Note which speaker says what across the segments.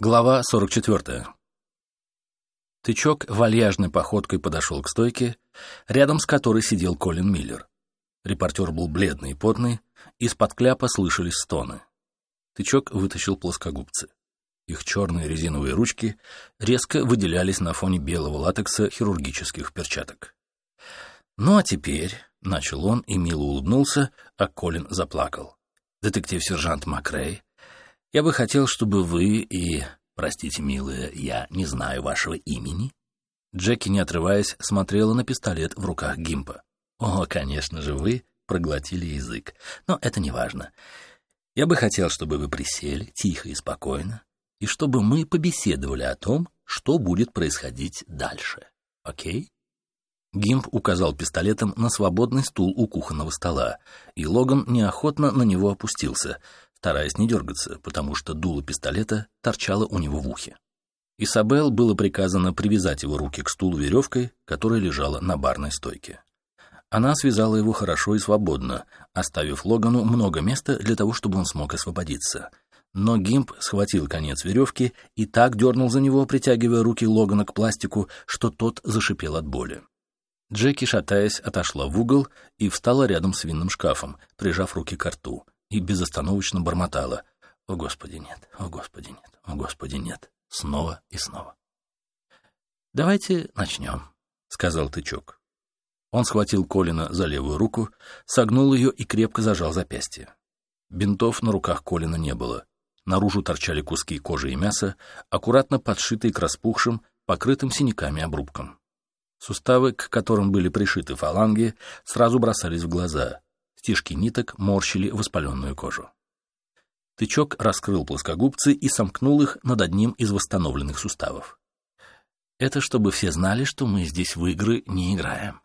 Speaker 1: Глава 44. Тычок вальяжной походкой подошел к стойке, рядом с которой сидел Колин Миллер. Репортер был бледный и потный, из-под кляпа слышались стоны. Тычок вытащил плоскогубцы. Их черные резиновые ручки резко выделялись на фоне белого латекса хирургических перчаток. «Ну а теперь», — начал он и мило улыбнулся, а Колин заплакал. «Детектив-сержант Макрей, я бы хотел, чтобы вы и... Простите, милая, я не знаю вашего имени. Джеки, не отрываясь, смотрела на пистолет в руках Гимпа. О, конечно же, вы проглотили язык. Но это не важно. Я бы хотел, чтобы вы присели, тихо и спокойно, и чтобы мы побеседовали о том, что будет происходить дальше. Окей? Гимп указал пистолетом на свободный стул у кухонного стола, и Логан неохотно на него опустился — стараясь не дергаться, потому что дуло пистолета торчало у него в ухе. Исабел было приказано привязать его руки к стулу веревкой, которая лежала на барной стойке. Она связала его хорошо и свободно, оставив Логану много места для того, чтобы он смог освободиться. Но Гимп схватил конец веревки и так дернул за него, притягивая руки Логана к пластику, что тот зашипел от боли. Джеки, шатаясь, отошла в угол и встала рядом с винным шкафом, прижав руки к рту и безостановочно бормотала «О, Господи, нет! О, Господи, нет! О, Господи, нет!» снова и снова. «Давайте начнем», — сказал тычок. Он схватил Колина за левую руку, согнул ее и крепко зажал запястье. Бинтов на руках Колина не было. Наружу торчали куски кожи и мяса, аккуратно подшитые к распухшим, покрытым синяками обрубкам. Суставы, к которым были пришиты фаланги, сразу бросались в глаза. Стежки ниток морщили воспаленную кожу. Тычок раскрыл плоскогубцы и сомкнул их над одним из восстановленных суставов. Это чтобы все знали, что мы здесь в игры не играем.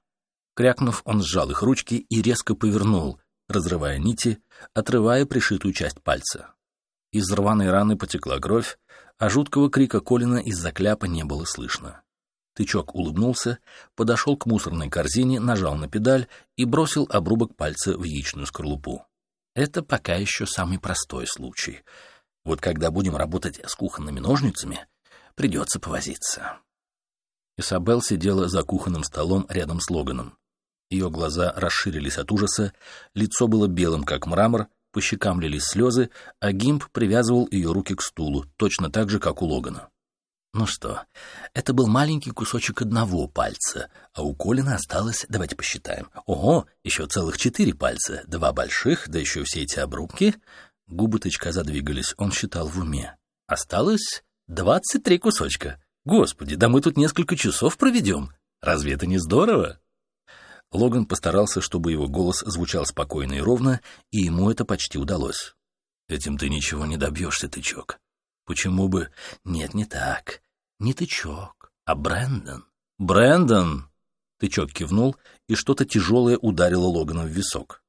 Speaker 1: Крякнув, он сжал их ручки и резко повернул, разрывая нити, отрывая пришитую часть пальца. Из рваной раны потекла кровь, а жуткого крика Колина из-за кляпа не было слышно. Тычок улыбнулся, подошел к мусорной корзине, нажал на педаль и бросил обрубок пальца в яичную скорлупу. Это пока еще самый простой случай. Вот когда будем работать с кухонными ножницами, придется повозиться. Исабел сидела за кухонным столом рядом с Логаном. Ее глаза расширились от ужаса, лицо было белым, как мрамор, по щекам лились слезы, а Гимп привязывал ее руки к стулу, точно так же, как у Логана. Ну что, это был маленький кусочек одного пальца, а у Колина осталось, давайте посчитаем. Ого, еще целых четыре пальца, два больших, да еще все эти обрубки. Губы тычка задвигались, он считал в уме. Осталось двадцать три кусочка. Господи, да мы тут несколько часов проведем. Разве это не здорово? Логан постарался, чтобы его голос звучал спокойно и ровно, и ему это почти удалось. «Этим ты ничего не добьешься, тычок. Почему бы... Нет, не так. Не тычок, а Брэндон. Брэндон! Тычок кивнул, и что-то тяжелое ударило Логана в висок.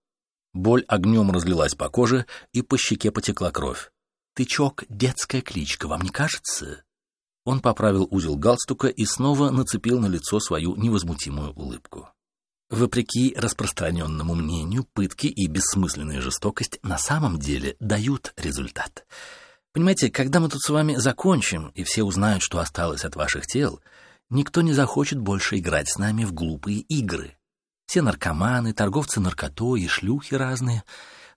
Speaker 1: Боль огнем разлилась по коже, и по щеке потекла кровь. «Тычок — детская кличка, вам не кажется?» Он поправил узел галстука и снова нацепил на лицо свою невозмутимую улыбку. Вопреки распространенному мнению, пытки и бессмысленная жестокость на самом деле дают результат — Понимаете, когда мы тут с вами закончим, и все узнают, что осталось от ваших тел, никто не захочет больше играть с нами в глупые игры. Все наркоманы, торговцы наркотой и шлюхи разные,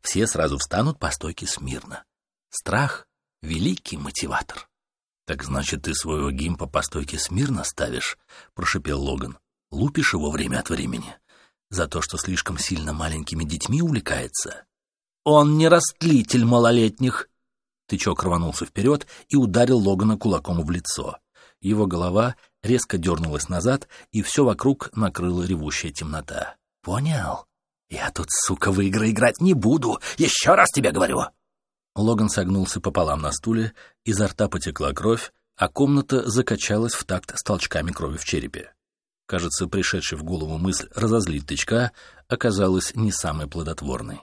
Speaker 1: все сразу встанут по стойке смирно. Страх — великий мотиватор. «Так значит, ты своего гимпа по стойке смирно ставишь?» — прошипел Логан. «Лупишь его время от времени? За то, что слишком сильно маленькими детьми увлекается?» «Он не растлитель малолетних!» Тычок рванулся вперед и ударил Логана кулаком в лицо. Его голова резко дернулась назад, и все вокруг накрыла ревущая темнота. «Понял? Я тут, сука, в игры играть не буду! Еще раз тебе говорю!» Логан согнулся пополам на стуле, изо рта потекла кровь, а комната закачалась в такт с толчками крови в черепе. Кажется, пришедшая в голову мысль разозлить тычка оказалась не самой плодотворной.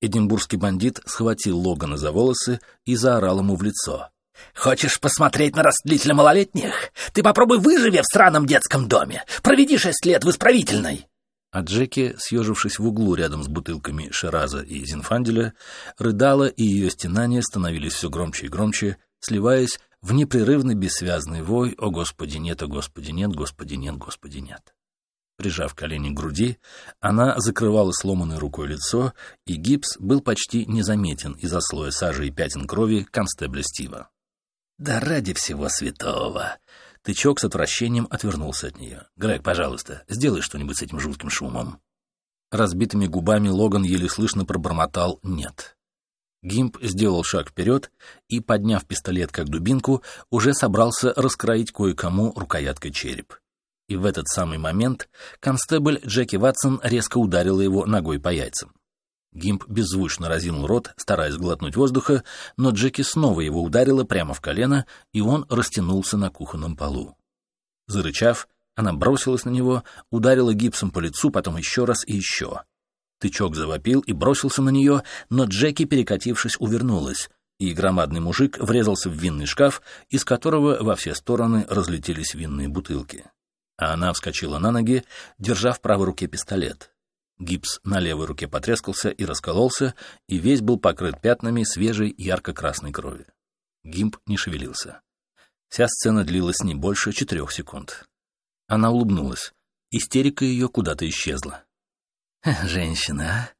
Speaker 1: Эдинбургский бандит схватил Логана за волосы и заорал ему в лицо. «Хочешь посмотреть на растлителя малолетних? Ты попробуй выживи в сраном детском доме! Проведи шесть лет в исправительной!» А Джеки, съежившись в углу рядом с бутылками Шераза и Зинфанделя, рыдала, и ее стенания становились все громче и громче, сливаясь в непрерывный бессвязный вой «О, Господи, нет, о, Господи, нет, Господи, нет, Господи, нет». Прижав колени к груди, она закрывала сломанной рукой лицо, и гипс был почти незаметен из-за слоя сажи и пятен крови констебля Стива. «Да ради всего святого!» Тычок с отвращением отвернулся от нее. «Грег, пожалуйста, сделай что-нибудь с этим жутким шумом». Разбитыми губами Логан еле слышно пробормотал «нет». Гимп сделал шаг вперед и, подняв пистолет как дубинку, уже собрался раскроить кое-кому рукояткой череп. И в этот самый момент констебль Джеки Ватсон резко ударила его ногой по яйцам. Гимп беззвучно разинул рот, стараясь глотнуть воздуха, но Джеки снова его ударила прямо в колено, и он растянулся на кухонном полу. Зарычав, она бросилась на него, ударила гипсом по лицу, потом еще раз и еще. Тычок завопил и бросился на нее, но Джеки, перекатившись, увернулась, и громадный мужик врезался в винный шкаф, из которого во все стороны разлетелись винные бутылки. А она вскочила на ноги, держа в правой руке пистолет. Гипс на левой руке потрескался и раскололся, и весь был покрыт пятнами свежей ярко-красной крови. Гимп не шевелился. Вся сцена длилась не больше четырех секунд. Она улыбнулась. Истерика ее куда-то исчезла. «Женщина,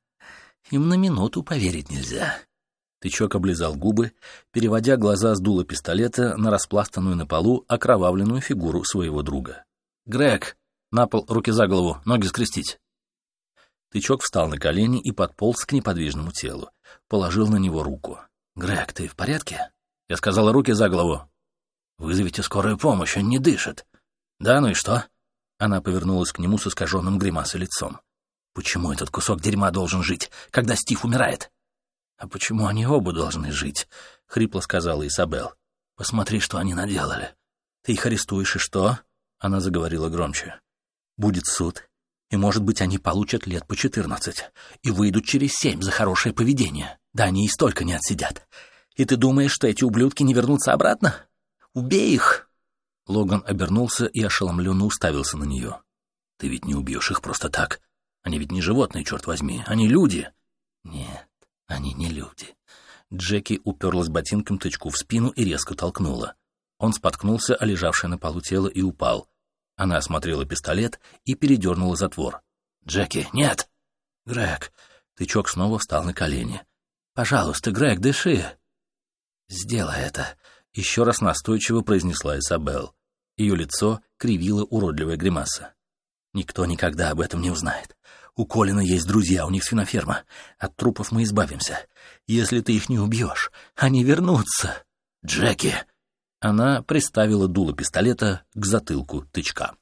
Speaker 1: им на минуту поверить нельзя». Тычок облизал губы, переводя глаза с дула пистолета на распластанную на полу окровавленную фигуру своего друга. «Грег!» На пол, руки за голову, ноги скрестить. Тычок встал на колени и подполз к неподвижному телу. Положил на него руку. «Грег, ты в порядке?» Я сказала, руки за голову. «Вызовите скорую помощь, он не дышит». «Да, ну и что?» Она повернулась к нему с искаженным гримасой лицом. «Почему этот кусок дерьма должен жить, когда Стив умирает?» «А почему они оба должны жить?» — хрипло сказала Изабел. «Посмотри, что они наделали. Ты их арестуешь, и что?» — она заговорила громче. «Будет суд, и, может быть, они получат лет по четырнадцать и выйдут через семь за хорошее поведение. Да они и столько не отсидят. И ты думаешь, что эти ублюдки не вернутся обратно? Убей их!» Логан обернулся и ошеломленно уставился на нее. «Ты ведь не убьешь их просто так. Они ведь не животные, черт возьми. Они люди!» «Нет, они не люди». Джеки уперлась ботинком тычку в спину и резко толкнула. Он споткнулся о лежавшее на полу тело и упал. Она осмотрела пистолет и передернула затвор. «Джеки, нет!» «Грег!» Тычок снова встал на колени. «Пожалуйста, Грег, дыши!» «Сделай это!» — еще раз настойчиво произнесла Изабелл. Ее лицо кривило уродливая гримаса. «Никто никогда об этом не узнает. У Колина есть друзья, у них свиноферма. От трупов мы избавимся. Если ты их не убьешь, они вернутся!» «Джеки!» Она приставила дуло пистолета к затылку тычка.